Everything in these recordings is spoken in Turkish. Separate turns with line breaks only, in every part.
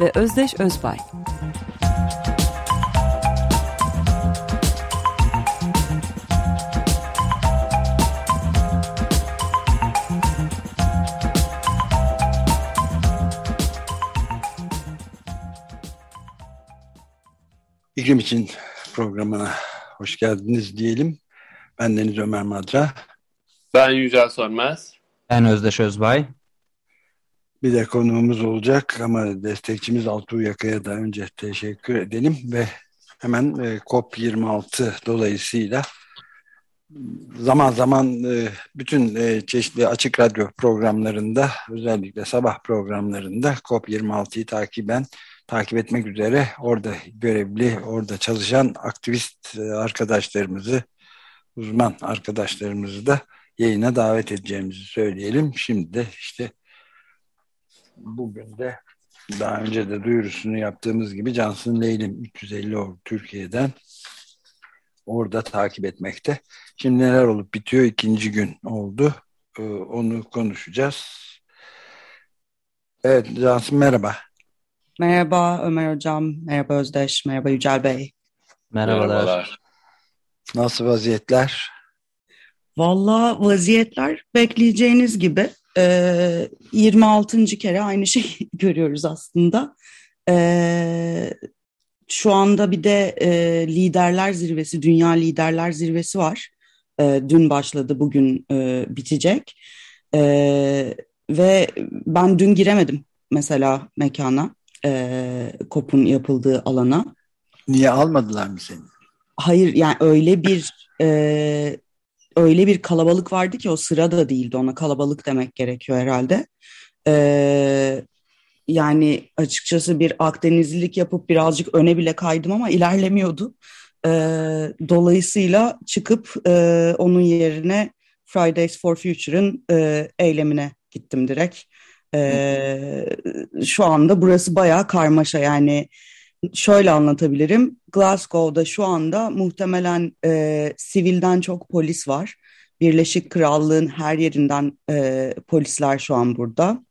ve Özdeş Özbay.
İklim için programına hoş geldiniz diyelim. Ben Deniz Ömer Madra.
Ben Yücel Sönmez.
Ben Özdeş Özbay.
Bir de konuğumuz olacak ama destekçimiz Altuğ Yaka'ya da önce teşekkür edelim ve hemen e, COP26 dolayısıyla zaman zaman e, bütün e, çeşitli açık radyo programlarında özellikle sabah programlarında COP26'yı takiben takip etmek üzere orada görevli, orada çalışan aktivist arkadaşlarımızı, uzman arkadaşlarımızı da yayına davet edeceğimizi söyleyelim. Şimdi de işte bugün de daha önce de duyurusunu yaptığımız gibi Cansın Leylim 350 ordu Türkiye'den orada takip etmekte. Şimdi neler olup bitiyor ikinci gün oldu. Ee, onu konuşacağız. Evet Cansın merhaba.
Merhaba Ömer Hocam, merhaba Özdeş, merhaba Yücel Bey.
Merhabalar.
Merhabalar.
Nasıl vaziyetler?
Valla vaziyetler bekleyeceğiniz gibi e, 26. kere aynı şeyi görüyoruz aslında. E, şu anda bir de e, liderler zirvesi, dünya liderler zirvesi var. E, dün başladı, bugün e, bitecek. E, ve ben dün giremedim mesela mekana, e, KOP'un yapıldığı alana.
Niye almadılar mı seni?
Hayır yani öyle bir e, öyle bir kalabalık vardı ki o sıra da değildi ona kalabalık demek gerekiyor herhalde. Ee, yani açıkçası bir Akdenizlilik yapıp birazcık öne bile kaydım ama ilerlemiyordu. Ee, dolayısıyla çıkıp e, onun yerine Fridays for Future'ın e, eylemine gittim direkt. Ee, şu anda burası bayağı karmaşa yani şöyle anlatabilirim. Glasgow'da şu anda muhtemelen e, sivilden çok polis var. Birleşik Krallığın her yerinden e, polisler şu an burada.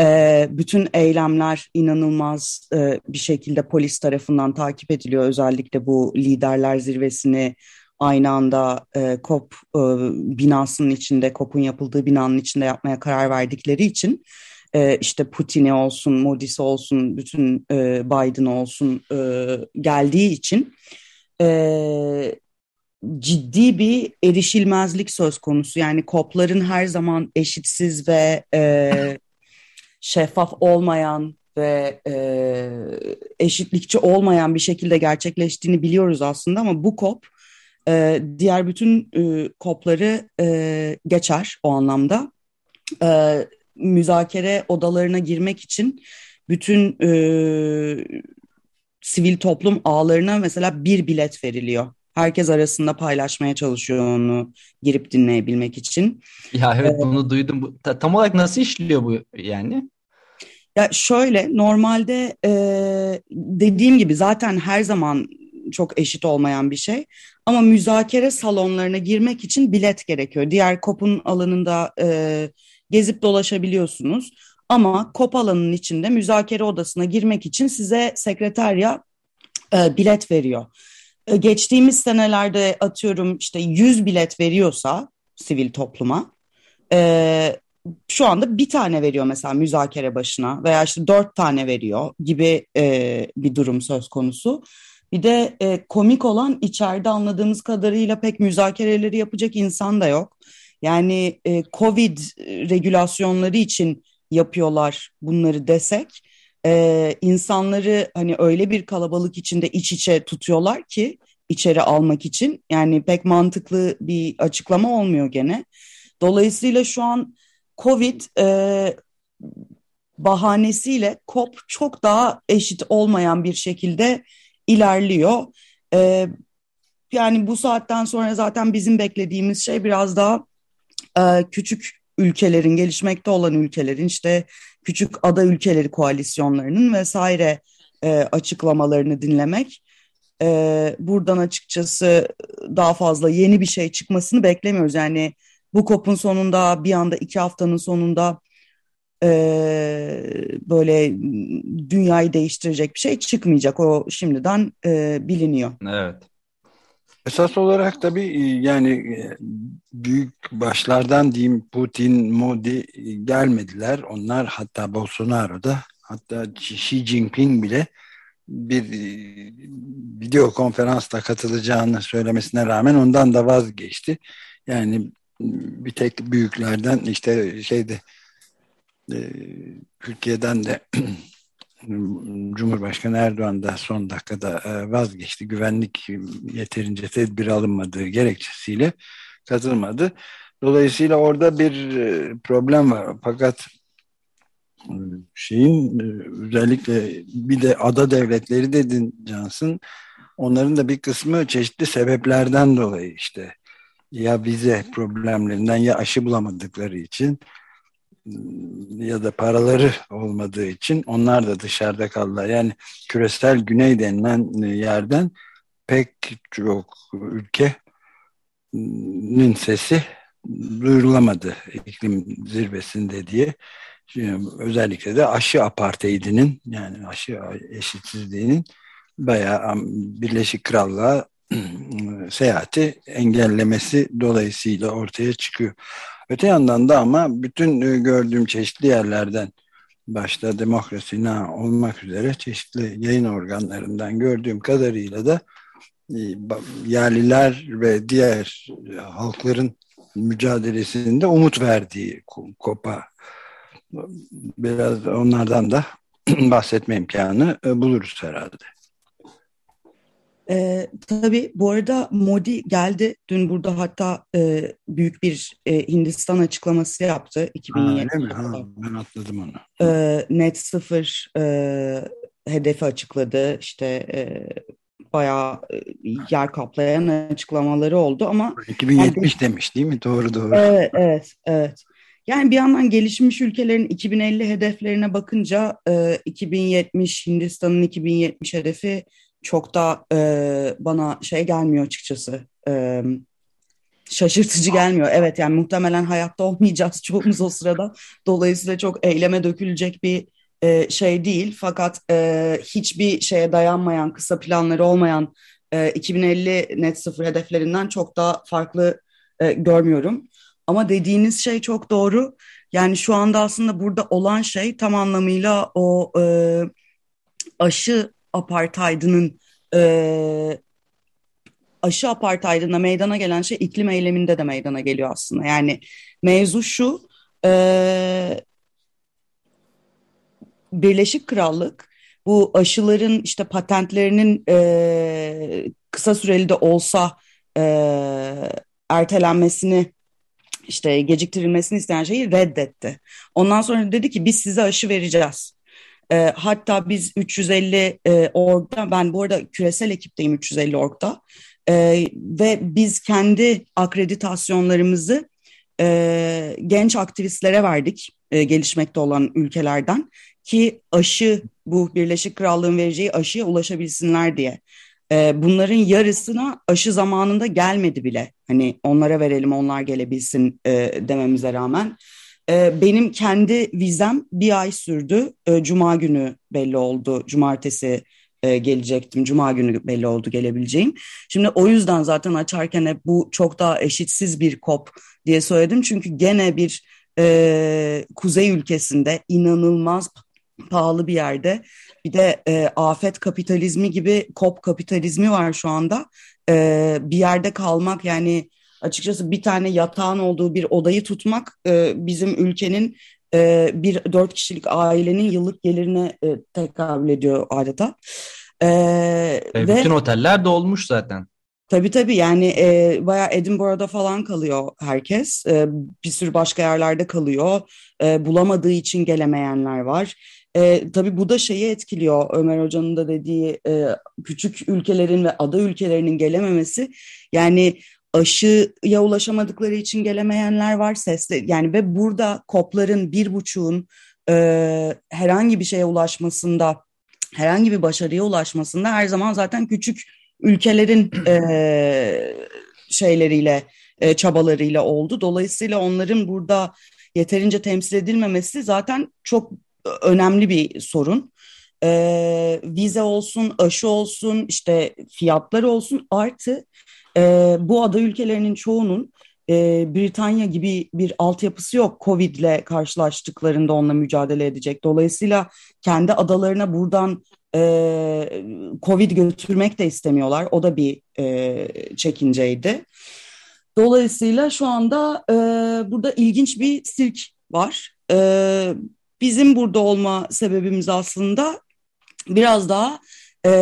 E, bütün eylemler inanılmaz e, bir şekilde polis tarafından takip ediliyor. Özellikle bu liderler zirvesini aynı anda e, COP e, binasının içinde, COP'un yapıldığı binanın içinde yapmaya karar verdikleri için işte Putin'i olsun, Modi'si olsun, bütün e, Biden olsun e, geldiği için e, ciddi bir erişilmezlik söz konusu. Yani kopların her zaman eşitsiz ve e, şeffaf olmayan ve e, eşitlikçi olmayan bir şekilde gerçekleştiğini biliyoruz aslında ama bu kop e, diğer bütün e, kopları e, geçer o anlamda. E, müzakere odalarına girmek için bütün e, sivil toplum ağlarına mesela bir bilet veriliyor. Herkes arasında paylaşmaya çalışıyor onu girip dinleyebilmek için.
Ya evet bunu duydum. Tam olarak nasıl işliyor bu yani?
Ya şöyle normalde e, dediğim gibi zaten her zaman çok eşit olmayan bir şey. Ama müzakere salonlarına girmek için bilet gerekiyor. Diğer kopun alanında e, gezip dolaşabiliyorsunuz. Ama kop alanının içinde müzakere odasına girmek için size sekreterya e, bilet veriyor. E, geçtiğimiz senelerde atıyorum işte 100 bilet veriyorsa sivil topluma e, şu anda bir tane veriyor mesela müzakere başına veya işte dört tane veriyor gibi e, bir durum söz konusu. Bir de e, komik olan içeride anladığımız kadarıyla pek müzakereleri yapacak insan da yok. Yani e, Covid regülasyonları için yapıyorlar bunları desek e, insanları hani öyle bir kalabalık içinde iç içe tutuyorlar ki içeri almak için yani pek mantıklı bir açıklama olmuyor gene. Dolayısıyla şu an Covid e, bahanesiyle COP çok daha eşit olmayan bir şekilde ilerliyor. E, yani bu saatten sonra zaten bizim beklediğimiz şey biraz daha e, küçük ülkelerin, gelişmekte olan ülkelerin işte küçük ada ülkeleri koalisyonlarının vesaire e, açıklamalarını dinlemek. E, buradan açıkçası daha fazla yeni bir şey çıkmasını beklemiyoruz. Yani bu kopun sonunda bir anda iki haftanın sonunda e, böyle dünyayı değiştirecek bir şey çıkmayacak. O şimdiden e, biliniyor.
Evet.
Esas olarak tabii e, yani e, büyük başlardan diyeyim Putin, Modi e, gelmediler. Onlar hatta Bolsonaro da hatta Xi Jinping bile bir video konferansta katılacağını söylemesine rağmen ondan da vazgeçti. Yani bir tek büyüklerden işte şeyde Türkiye'den de Cumhurbaşkanı Erdoğan da son dakikada e, vazgeçti. Güvenlik yeterince tedbir alınmadığı gerekçesiyle katılmadı. Dolayısıyla orada bir e, problem var. Fakat e, şeyin özellikle bir de ada devletleri dedin Cansın. Onların da bir kısmı çeşitli sebeplerden dolayı işte ya vize problemlerinden ya aşı bulamadıkları için ya da paraları olmadığı için onlar da dışarıda kaldılar. Yani küresel güney denilen yerden pek çok ülkenin sesi duyurulamadı iklim zirvesinde diye. Şimdi özellikle de aşı apartheidinin yani aşı eşitsizliğinin bayağı Birleşik Krallığa seyahati engellemesi dolayısıyla ortaya çıkıyor. Öte yandan da ama bütün e, gördüğüm çeşitli yerlerden başta demokrasi na olmak üzere çeşitli yayın organlarından gördüğüm kadarıyla da e, yerliler ve diğer e, halkların mücadelesinde umut verdiği kopa biraz onlardan da bahsetme imkanı buluruz herhalde.
E, tabii bu arada Modi geldi. Dün burada hatta e, büyük bir e, Hindistan açıklaması yaptı. 2020.
Ha, ha, ben atladım onu.
E, net sıfır e, hedefi açıkladı. İşte e, bayağı yer kaplayan açıklamaları oldu ama
2070 yani, demiş değil mi? Doğru doğru.
Evet, evet, evet. Yani bir yandan gelişmiş ülkelerin 2050 hedeflerine bakınca e, 2070 Hindistan'ın 2070 hedefi çok da e, bana şey gelmiyor açıkçası. E, şaşırtıcı gelmiyor. Evet yani muhtemelen hayatta olmayacağız çoğumuz o sırada. Dolayısıyla çok eyleme dökülecek bir e, şey değil. Fakat e, hiçbir şeye dayanmayan, kısa planları olmayan e, 2050 net sıfır hedeflerinden çok daha farklı e, görmüyorum. Ama dediğiniz şey çok doğru. Yani şu anda aslında burada olan şey tam anlamıyla o e, aşı apartheidinin e, aşı apartheidine meydana gelen şey iklim eyleminde de meydana geliyor aslında. Yani mevzu şu e, Birleşik Krallık bu aşıların işte patentlerinin e, kısa süreli de olsa e, ertelenmesini işte geciktirilmesini isteyen şeyi reddetti. Ondan sonra dedi ki biz size aşı vereceğiz. E, hatta biz 350 e, orgda, ben bu arada küresel ekipteyim 350 orgda e, ve biz kendi akreditasyonlarımızı e, genç aktivistlere verdik e, gelişmekte olan ülkelerden ki aşı bu Birleşik Krallığın vereceği aşıya ulaşabilsinler diye. E, bunların yarısına aşı zamanında gelmedi bile. Hani onlara verelim onlar gelebilsin e, dememize rağmen. Ee, benim kendi vizem bir ay sürdü. Ee, Cuma günü belli oldu. Cumartesi e, gelecektim. Cuma günü belli oldu gelebileceğim. Şimdi o yüzden zaten açarken hep bu çok daha eşitsiz bir kop diye söyledim. Çünkü gene bir e, kuzey ülkesinde inanılmaz pahalı bir yerde bir de e, afet kapitalizmi gibi kop kapitalizmi var şu anda. E, bir yerde kalmak yani açıkçası bir tane yatağın olduğu bir odayı tutmak e, bizim ülkenin e, bir dört kişilik ailenin yıllık gelirine e, tekabül ediyor adeta.
E, e, bütün ve, oteller dolmuş zaten.
Tabii tabii yani e, bayağı Edinburgh'da falan kalıyor herkes. E, bir sürü başka yerlerde kalıyor. E, bulamadığı için gelemeyenler var. E, tabii bu da şeyi etkiliyor Ömer Hoca'nın da dediği e, küçük ülkelerin ve ada ülkelerinin gelememesi. Yani aşıya ulaşamadıkları için gelemeyenler var sesli yani ve burada kopların bir buçuğun e, herhangi bir şeye ulaşmasında herhangi bir başarıya ulaşmasında her zaman zaten küçük ülkelerin e, şeyleriyle e, çabalarıyla oldu. Dolayısıyla onların burada yeterince temsil edilmemesi zaten çok önemli bir sorun. E, vize olsun, aşı olsun, işte fiyatlar olsun artı e, bu ada ülkelerinin çoğunun e, Britanya gibi bir altyapısı yok Covid ile karşılaştıklarında onunla mücadele edecek. Dolayısıyla kendi adalarına buradan e, Covid götürmek de istemiyorlar. O da bir e, çekinceydi. Dolayısıyla şu anda e, burada ilginç bir sirk var. E, bizim burada olma sebebimiz aslında biraz daha e,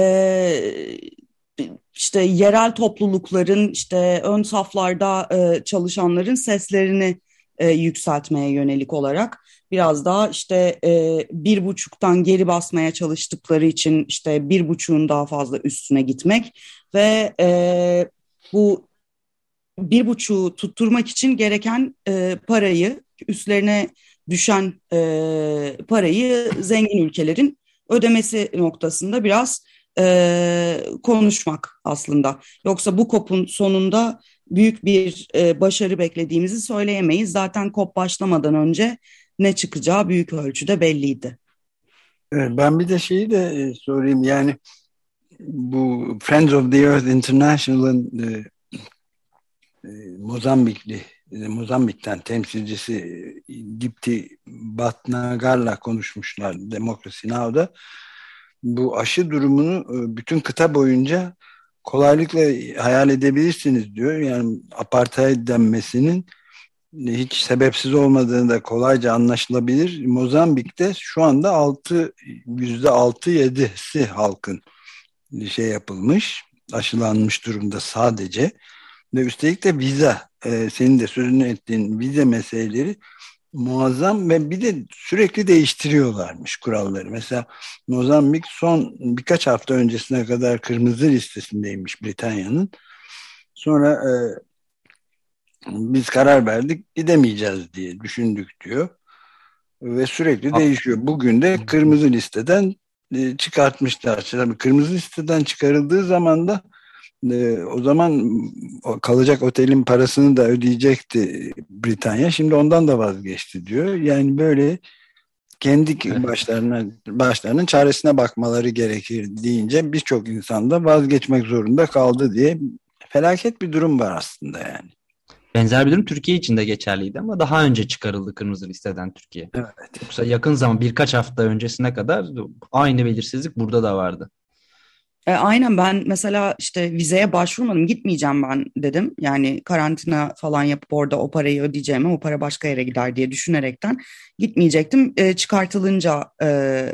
işte yerel toplulukların işte ön saflarda e, çalışanların seslerini e, yükseltmeye yönelik olarak biraz daha işte e, bir buçuktan geri basmaya çalıştıkları için işte bir buçuğun daha fazla üstüne gitmek ve e, bu bir buçuğu tutturmak için gereken e, parayı üstlerine düşen e, parayı zengin ülkelerin ödemesi noktasında biraz e, konuşmak aslında. Yoksa bu kopun sonunda büyük bir e, başarı beklediğimizi söyleyemeyiz. Zaten kop başlamadan önce ne çıkacağı büyük ölçüde belliydi.
ben bir de şeyi de sorayım yani bu Friends of the Earth International'ın e, Mozambikli Mozambik'ten temsilcisi Dipti Batnagar'la konuşmuşlar Demokrasi Now'da bu aşı durumunu e, bütün kıta boyunca kolaylıkla hayal edebilirsiniz diyor. Yani apartheid denmesinin hiç sebepsiz olmadığını da kolayca anlaşılabilir. Mozambik'te şu anda 6 yüzde 6 7'si halkın şey yapılmış, aşılanmış durumda sadece. Ve üstelik de vize, e, senin de sözünü ettiğin vize meseleleri muazzam ve bir de sürekli değiştiriyorlarmış kuralları. Mesela Mozambik son birkaç hafta öncesine kadar kırmızı listesindeymiş Britanya'nın. Sonra e, biz karar verdik gidemeyeceğiz diye düşündük diyor. Ve sürekli değişiyor. Bugün de kırmızı listeden e, çıkartmışlar. Tabii kırmızı listeden çıkarıldığı zaman da e, o zaman kalacak otelin parasını da ödeyecekti Britanya. Şimdi ondan da vazgeçti diyor. Yani böyle kendi başlarına başlarının çaresine bakmaları gerekir deyince birçok insan da vazgeçmek zorunda kaldı diye felaket bir durum var aslında yani.
Benzer bir durum Türkiye için de geçerliydi ama daha önce çıkarıldı kırmızı listeden Türkiye. Evet. Yoksa yakın zaman birkaç hafta öncesine kadar aynı belirsizlik burada da vardı.
E, aynen ben mesela işte vizeye başvurmadım gitmeyeceğim ben dedim. Yani karantina falan yapıp orada o parayı ödeyeceğime o para başka yere gider diye düşünerekten gitmeyecektim. E, çıkartılınca e,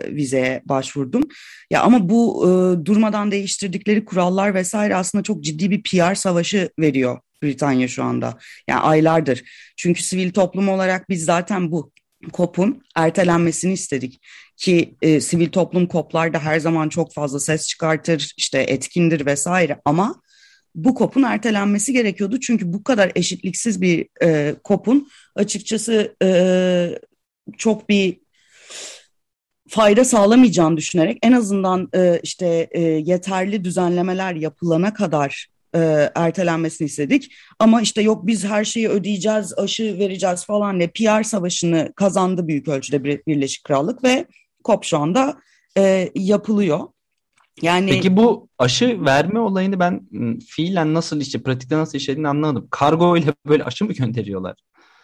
vizeye başvurdum. Ya ama bu e, durmadan değiştirdikleri kurallar vesaire aslında çok ciddi bir PR savaşı veriyor Britanya şu anda. Yani aylardır. Çünkü sivil toplum olarak biz zaten bu COP'un ertelenmesini istedik. Ki e, sivil toplum COP'larda her zaman çok fazla ses çıkartır, işte etkindir vesaire. Ama bu COP'un ertelenmesi gerekiyordu. Çünkü bu kadar eşitliksiz bir e, COP'un açıkçası e, çok bir fayda sağlamayacağını düşünerek en azından e, işte e, yeterli düzenlemeler yapılana kadar e, ertelenmesini istedik. Ama işte yok biz her şeyi ödeyeceğiz, aşı vereceğiz falan diye PR savaşını kazandı büyük ölçüde Birleşik Krallık ve COP şu anda e, yapılıyor.
Yani Peki bu aşı verme olayını ben fiilen nasıl işte pratikte nasıl işlediğini anlamadım. Kargo ile böyle aşı mı gönderiyorlar?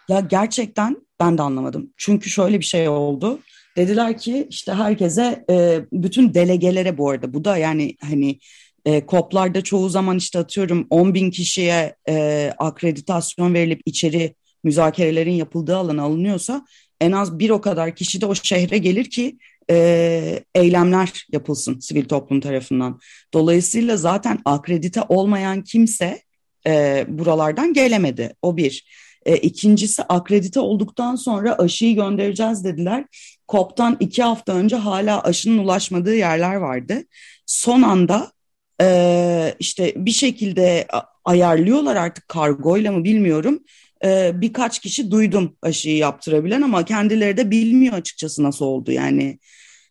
Ya gerçekten ben de anlamadım. Çünkü şöyle bir şey oldu. Dediler ki işte herkese e, bütün delegelere bu arada bu da yani hani e, COP'larda çoğu zaman işte atıyorum 10 bin kişiye e, akreditasyon verilip içeri müzakerelerin yapıldığı alan alınıyorsa en az bir o kadar kişi de o şehre gelir ki e, eylemler yapılsın sivil toplum tarafından. Dolayısıyla zaten akredite olmayan kimse e, buralardan gelemedi. O bir. E, ikincisi akredite olduktan sonra aşıyı göndereceğiz dediler. COP'tan iki hafta önce hala aşının ulaşmadığı yerler vardı. Son anda e, işte bir şekilde ayarlıyorlar artık kargoyla mı bilmiyorum. E, birkaç kişi duydum aşıyı yaptırabilen ama kendileri de bilmiyor açıkçası nasıl oldu yani.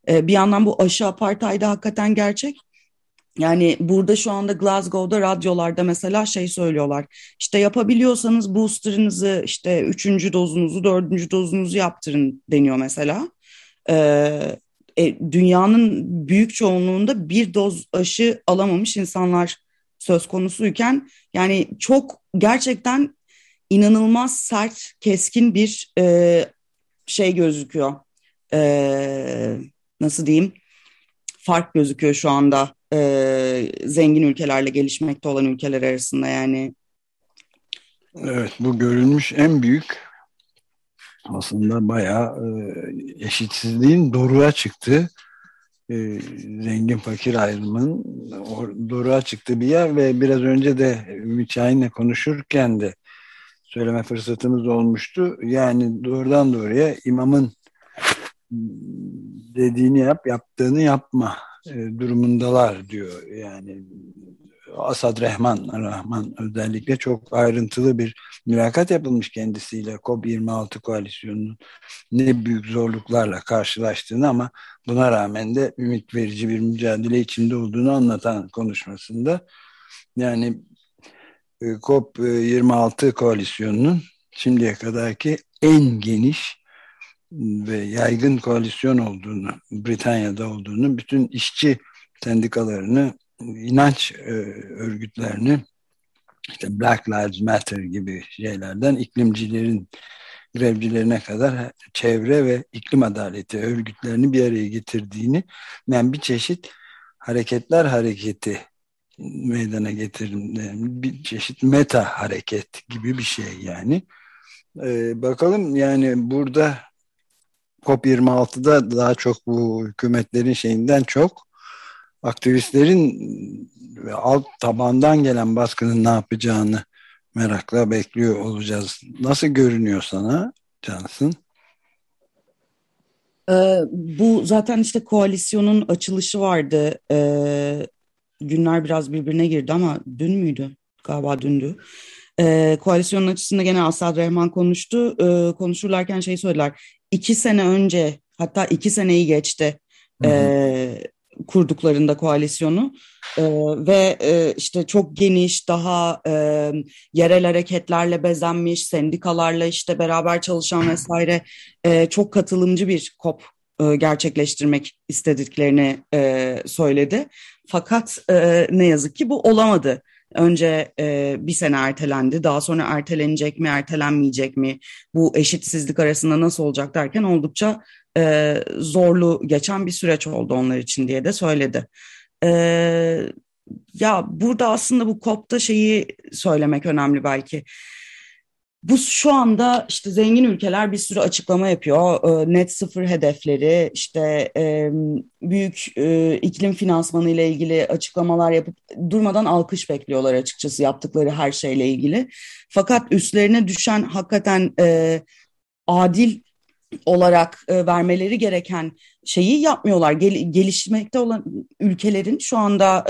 E, bir yandan bu aşı apartaydı hakikaten gerçek. Yani burada şu anda Glasgow'da radyolarda mesela şey söylüyorlar. İşte yapabiliyorsanız booster'ınızı işte üçüncü dozunuzu, dördüncü dozunuzu yaptırın deniyor mesela. Ee, e, dünyanın büyük çoğunluğunda bir doz aşı alamamış insanlar söz konusuyken yani çok gerçekten inanılmaz sert, keskin bir e, şey gözüküyor. E, nasıl diyeyim? Fark gözüküyor şu anda e, zengin ülkelerle gelişmekte olan ülkeler arasında yani.
Evet bu görülmüş en büyük aslında bayağı e, eşitsizliğin doruğa çıktığı e, zengin fakir ayrımının doruğa çıktığı bir yer ve biraz önce de Ümit Şahin'le konuşurken de söyleme fırsatımız olmuştu. Yani doğrudan doğruya imamın dediğini yap, yaptığını yapma e, durumundalar diyor. Yani Asad Rehman, Rahman özellikle çok ayrıntılı bir mülakat yapılmış kendisiyle COP26 koalisyonunun ne büyük zorluklarla karşılaştığını ama buna rağmen de ümit verici bir mücadele içinde olduğunu anlatan konuşmasında. Yani e, COP26 koalisyonunun şimdiye kadarki en geniş ve yaygın koalisyon olduğunu, Britanya'da olduğunu, bütün işçi sendikalarını, inanç e, örgütlerini, işte Black Lives Matter gibi şeylerden iklimcilerin grevcilerine kadar çevre ve iklim adaleti örgütlerini bir araya getirdiğini, yani bir çeşit hareketler hareketi meydana getirin, bir çeşit meta hareket gibi bir şey yani. Ee, bakalım yani burada COP26'da daha çok bu hükümetlerin şeyinden çok aktivistlerin ve alt tabandan gelen baskının ne yapacağını merakla bekliyor olacağız. Nasıl görünüyor sana Cansın?
Ee, bu zaten işte koalisyonun açılışı vardı. Ee, günler biraz birbirine girdi ama dün müydü? Galiba dündü. Ee, koalisyonun açısında gene Asad Rehman konuştu. Ee, konuşurlarken şey söylediler iki sene önce hatta iki seneyi geçti E, kurduklarında koalisyonu e, ve e, işte çok geniş daha e, yerel hareketlerle bezenmiş sendikalarla işte beraber çalışan vesaire e, çok katılımcı bir kop e, gerçekleştirmek istediklerini e, söyledi. Fakat e, ne yazık ki bu olamadı. Önce e, bir sene ertelendi, daha sonra ertelenecek mi, ertelenmeyecek mi, bu eşitsizlik arasında nasıl olacak derken oldukça e, zorlu geçen bir süreç oldu onlar için diye de söyledi. E, ya burada aslında bu COP'ta şeyi söylemek önemli belki. Bu şu anda işte zengin ülkeler bir sürü açıklama yapıyor. Ee, net sıfır hedefleri, işte büyük e, iklim finansmanı ile ilgili açıklamalar yapıp durmadan alkış bekliyorlar açıkçası yaptıkları her şeyle ilgili. Fakat üstlerine düşen hakikaten e, adil olarak e, vermeleri gereken şeyi yapmıyorlar. gelişmekte olan ülkelerin şu anda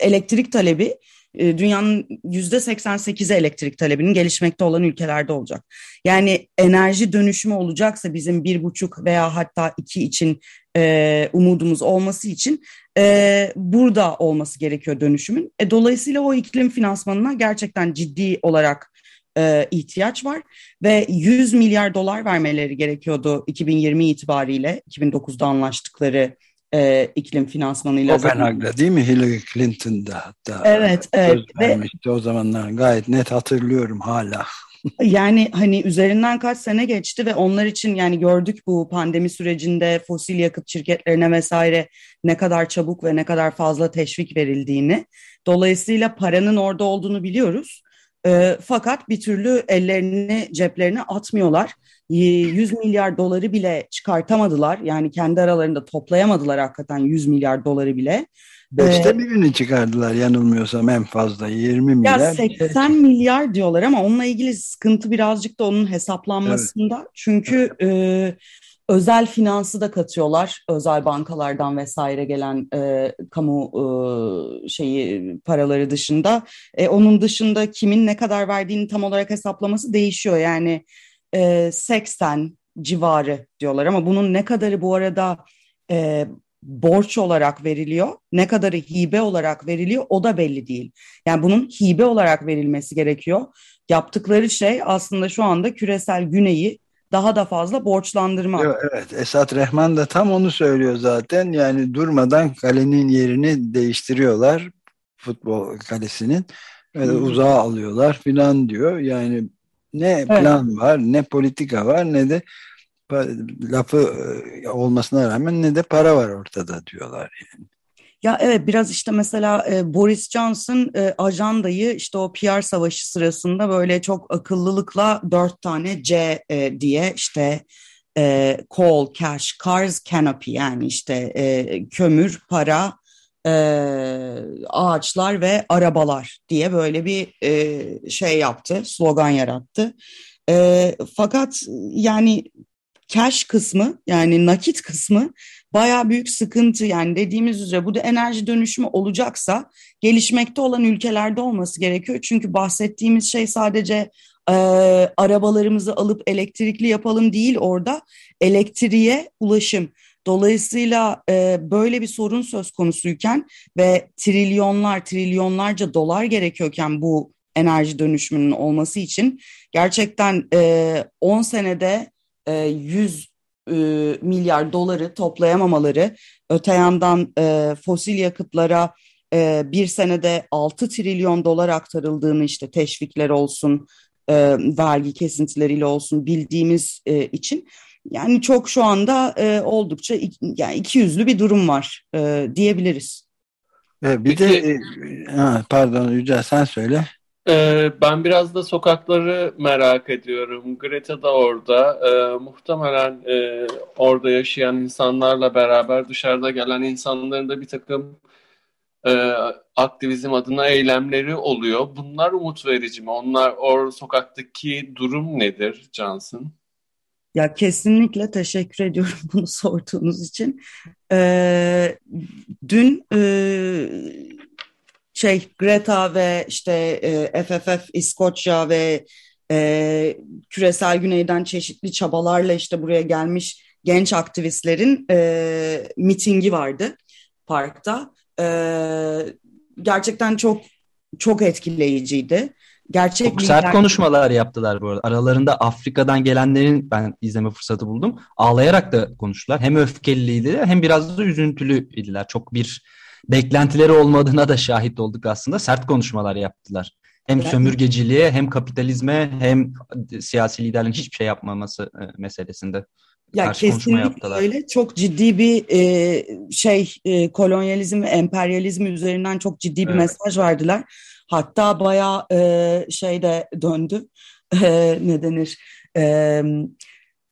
elektrik talebi e, dünyanın yüzde 88'i elektrik talebinin gelişmekte olan ülkelerde olacak. Yani enerji dönüşümü olacaksa bizim bir buçuk veya hatta iki için e, umudumuz olması için e, burada olması gerekiyor dönüşümün. E, dolayısıyla o iklim finansmanına gerçekten ciddi olarak e, ihtiyaç var ve 100 milyar dolar vermeleri gerekiyordu 2020 itibariyle 2009'da anlaştıkları e, iklim finansmanıyla.
Kopenhag'da değil mi? Hillary Clinton'da hatta.
Evet. evet.
Ve, o zamanlar gayet net hatırlıyorum hala.
Yani hani üzerinden kaç sene geçti ve onlar için yani gördük bu pandemi sürecinde fosil yakıt şirketlerine vesaire ne kadar çabuk ve ne kadar fazla teşvik verildiğini. Dolayısıyla paranın orada olduğunu biliyoruz. E, fakat bir türlü ellerini ceplerine atmıyorlar. 100 milyar doları bile çıkartamadılar. Yani kendi aralarında toplayamadılar hakikaten 100 milyar doları bile.
Beşte ee, birini çıkardılar yanılmıyorsam en fazla 20 milyar.
Ya 80 milyar diyorlar ama onunla ilgili sıkıntı birazcık da onun hesaplanmasında. Evet. Çünkü e, özel finansı da katıyorlar. Özel bankalardan vesaire gelen e, kamu e, şeyi paraları dışında. E, onun dışında kimin ne kadar verdiğini tam olarak hesaplaması değişiyor. Yani e, 80 civarı diyorlar ama bunun ne kadarı bu arada e, borç olarak veriliyor, ne kadarı hibe olarak veriliyor o da belli değil. Yani bunun hibe olarak verilmesi gerekiyor. Yaptıkları şey aslında şu anda küresel güneyi daha da fazla borçlandırma.
Evet, Esat Rehman da tam onu söylüyor zaten. Yani durmadan kalenin yerini değiştiriyorlar. Futbol kalesinin. Ve uzağa alıyorlar filan diyor. Yani ne plan evet. var, ne politika var, ne de lafı e, olmasına rağmen ne de para var ortada diyorlar yani.
Ya evet biraz işte mesela e, Boris Johnson e, ajandayı işte o PR savaşı sırasında böyle çok akıllılıkla dört tane C e, diye işte e, coal, cash, cars, canopy yani işte e, kömür, para, e, ağaçlar ve arabalar diye böyle bir e, şey yaptı, slogan yarattı. E, fakat yani cash kısmı yani nakit kısmı baya büyük sıkıntı yani dediğimiz üzere bu da enerji dönüşümü olacaksa gelişmekte olan ülkelerde olması gerekiyor. Çünkü bahsettiğimiz şey sadece e, arabalarımızı alıp elektrikli yapalım değil orada elektriğe ulaşım. Dolayısıyla e, böyle bir sorun söz konusuyken ve trilyonlar trilyonlarca dolar gerekiyorken bu enerji dönüşümünün olması için gerçekten e, 10 senede 100 e, e, milyar doları toplayamamaları, öte yandan e, fosil yakıtlara bir senede 6 trilyon dolar aktarıldığını işte teşvikler olsun, vergi kesintileriyle olsun bildiğimiz için yani çok şu anda oldukça yani iki yüzlü bir durum var diyebiliriz.
Bir de pardon Yücel sen söyle.
Ee, ben biraz da sokakları merak ediyorum. Greta da orada. Ee, muhtemelen e, orada yaşayan insanlarla beraber dışarıda gelen insanların da bir takım e, aktivizm adına eylemleri oluyor. Bunlar umut verici mi? Onlar o sokaktaki durum nedir Cansın?
Ya kesinlikle teşekkür ediyorum bunu sorduğunuz için. Ee, dün e, şey Greta ve işte e, FFF İskoçya ve e, küresel güneyden çeşitli çabalarla işte buraya gelmiş genç aktivistlerin e, mitingi vardı parkta. E, gerçekten çok çok etkileyiciydi.
Gerçek çok sert konuşmalar yaptılar bu arada. Aralarında Afrika'dan gelenlerin ben izleme fırsatı buldum. Ağlayarak da konuştular. Hem öfkeliydi hem biraz da üzüntülüydüler. Çok bir beklentileri olmadığına da şahit olduk aslında. Sert konuşmalar yaptılar. Hem sömürgeciliğe hem kapitalizme hem siyasi liderlerin hiçbir şey yapmaması e, meselesinde
ya kesinlikle öyle. Çok ciddi bir e, şey e, kolonyalizm ve emperyalizm üzerinden çok ciddi bir evet. mesaj verdiler. Hatta bayağı e, şey de döndü. E, ne denir? E,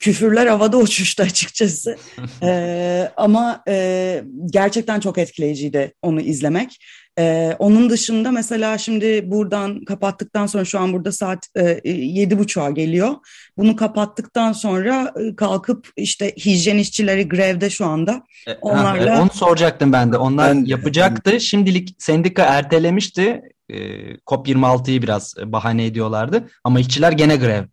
küfürler havada uçuştu açıkçası. ee, ama e, gerçekten çok etkileyiciydi onu izlemek. Ee, onun dışında mesela şimdi buradan kapattıktan sonra şu an burada saat e, yedi buçuğa geliyor. Bunu kapattıktan sonra e, kalkıp işte hijyen işçileri grevde şu anda.
E, Onlarla... Ha, onu soracaktım ben de. Onlar ben, yapacaktı. Ben... Şimdilik sendika ertelemişti. E, COP26'yı biraz bahane ediyorlardı. Ama işçiler gene grev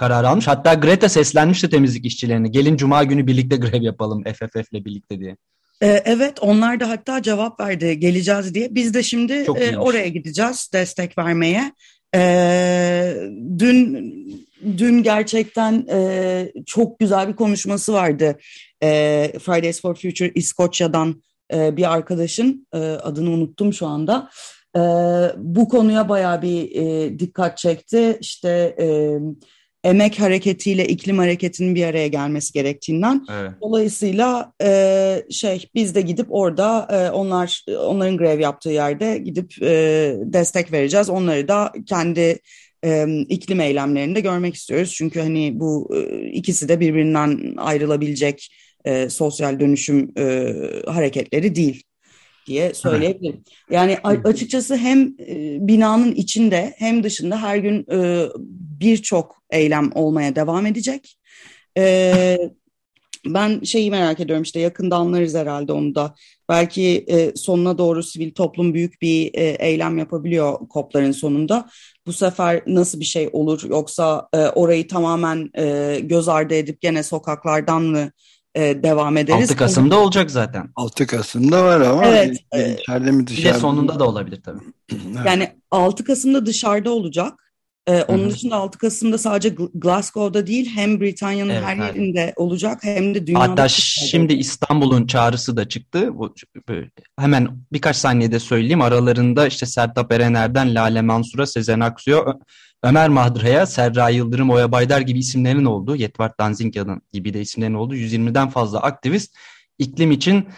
karar almış. Hatta Greta seslenmişti temizlik işçilerine. Gelin cuma günü birlikte grev yapalım FFF ile birlikte diye.
Ee, evet onlar da hatta cevap verdi geleceğiz diye. Biz de şimdi e, oraya gideceğiz destek vermeye. Ee, dün dün gerçekten e, çok güzel bir konuşması vardı. E, Fridays for Future İskoçya'dan e, bir arkadaşın e, adını unuttum şu anda. E, bu konuya bayağı bir e, dikkat çekti. İşte e, emek hareketiyle iklim hareketinin bir araya gelmesi gerektiğinden. Evet. Dolayısıyla e, şey biz de gidip orada e, onlar onların grev yaptığı yerde gidip e, destek vereceğiz. Onları da kendi e, iklim eylemlerinde görmek istiyoruz. Çünkü hani bu e, ikisi de birbirinden ayrılabilecek e, sosyal dönüşüm e, hareketleri değil diye söyleyebilirim. Yani açıkçası hem e, binanın içinde hem dışında her gün e, birçok eylem olmaya devam edecek. E, ben şeyi merak ediyorum işte yakında anlarız herhalde onu da. Belki sonuna doğru sivil toplum büyük bir eylem yapabiliyor COP'ların sonunda. Bu sefer nasıl bir şey olur yoksa orayı tamamen göz ardı edip gene sokaklardan mı e, devam ederiz?
6 Kasım'da olacak zaten.
6 Kasım'da var ama
evet,
içeride mi dışarıda?
Bir de sonunda da olabilir tabii.
Yani 6 Kasım'da dışarıda olacak. Ee, onun Hı-hı. dışında 6 Kasım'da sadece Glasgow'da değil hem Britanya'nın evet, her evet. yerinde olacak hem de dünyada.
Hatta şimdi İstanbul'un çağrısı da çıktı. Bu, hemen birkaç saniyede söyleyeyim. Aralarında işte Sertab Erener'den Lale Mansur'a, Sezen Aksu'ya, Ömer Madra'ya, Serra Yıldırım, Oya Baydar gibi isimlerin olduğu, Yetvart Danzingya'nın gibi de isimlerin olduğu 120'den fazla aktivist iklim için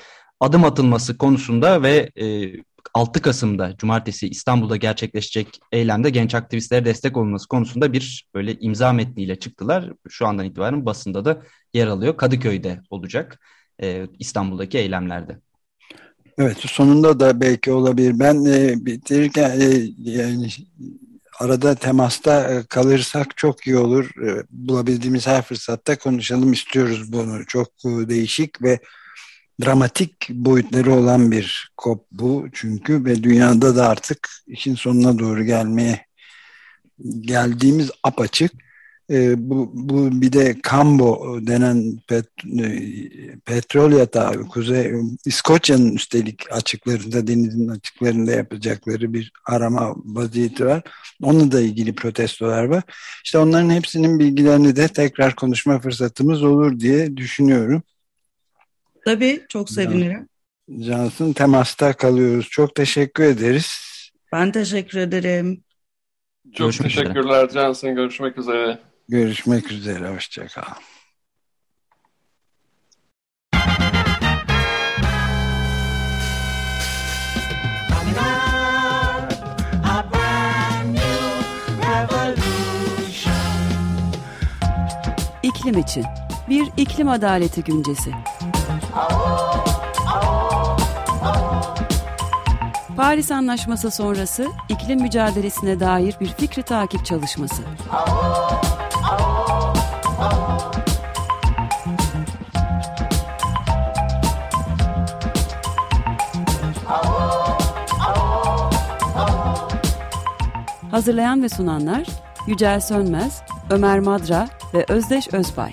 adım atılması konusunda ve e, 6 Kasım'da Cumartesi İstanbul'da gerçekleşecek eylemde genç aktivistlere destek olması konusunda bir böyle imza metniyle çıktılar. Şu andan itibaren basında da yer alıyor. Kadıköy'de olacak e, İstanbul'daki eylemlerde.
Evet sonunda da belki olabilir. Ben e, bitirirken e, yani arada temasta e, kalırsak çok iyi olur. E, bulabildiğimiz her fırsatta konuşalım istiyoruz bunu. Çok e, değişik ve dramatik boyutları olan bir kop bu çünkü ve dünyada da artık işin sonuna doğru gelmeye geldiğimiz apaçık. E, bu, bu bir de Cambo denen pet, e, petrol yatağı Kuzey İskoçya'nın üstelik açıklarında denizin açıklarında yapacakları bir arama vaziyeti var. Onunla da ilgili protestolar var. İşte onların hepsinin bilgilerini de tekrar konuşma fırsatımız olur diye düşünüyorum.
Tabii çok sevinirim.
Cansın temasta kalıyoruz. Çok teşekkür ederiz.
Ben teşekkür ederim.
Çok Görüşmek teşekkürler üzere. Cansın. Görüşmek üzere.
Görüşmek üzere. Hoşçakal.
İklim için bir iklim adaleti güncesi. Paris Anlaşması sonrası iklim mücadelesine dair bir fikri takip çalışması. Hazırlayan ve sunanlar Yücel Sönmez, Ömer Madra ve Özdeş Özbay.